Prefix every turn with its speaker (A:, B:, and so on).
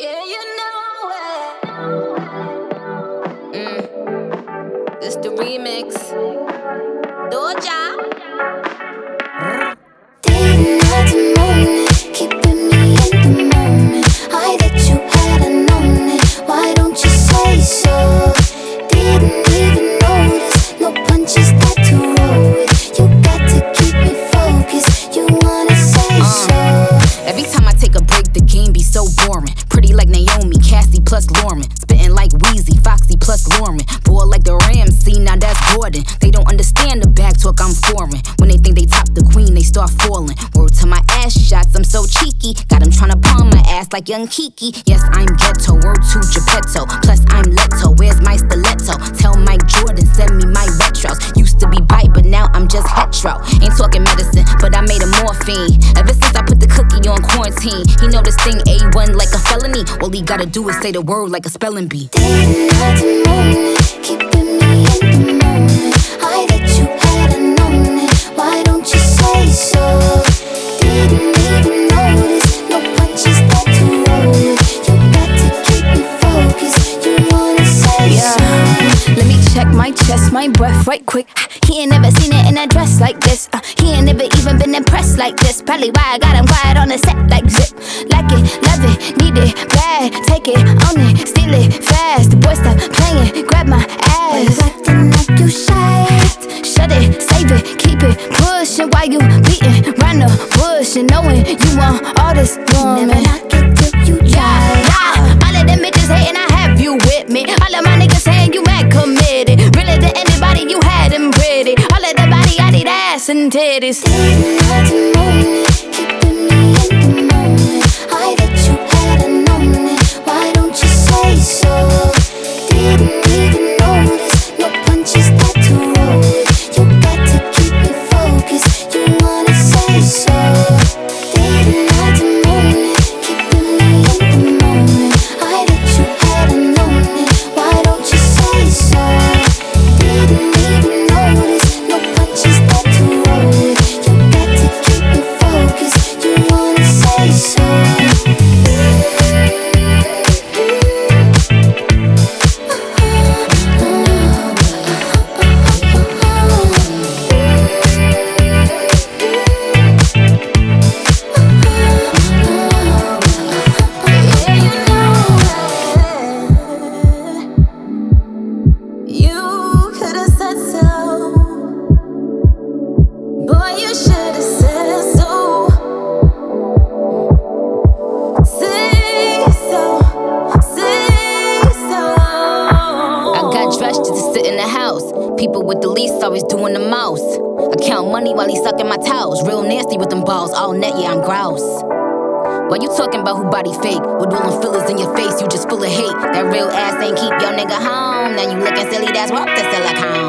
A: Yeah, you know it. Mm. This the remix. Doja.
B: Plus Lauren. Boy like the Ramsay, now that's Gordon. They don't understand the back talk, I'm foreign. When they think they top the queen, they start falling. Word to my ass shots, I'm so cheeky. Got them tryna palm my ass like young Kiki. Yes, I'm ghetto, word to Geppetto. Plus, I'm Leto, where's my stiletto? Tell Mike Jordan, send me my retros. Used He know this thing A1 like a felony. All he gotta do is say the word like a spelling bee.
C: Day and night, keeping me in the moment. I bet you had known it. Why don't you say so? Didn't even notice. No punches that to. You got to keep me focused. You wanna say yeah.
D: Let me check my chest, my breath right quick. He ain't never seen it in a dress like this. Uh, he never even been impressed like this. Probably why I got him quiet on the set like zip. Like it, love it, need it, bad. Take it, own it, steal it, fast. The boy stop playing, grab my
C: Why
D: ass.
C: acting like you shy?
D: Shut it, save it, keep it pushing while you beating round the bush and knowing you want all this woman.
C: Never
D: and titties.
B: With the least always doing the most. I count money while he sucking my towels. Real nasty with them balls. All net, yeah, I'm grouse. Why you talking about who body fake? With all them fillers in your face, you just full of hate. That real ass ain't keep your nigga home. Now you looking silly, that's worth the silicone.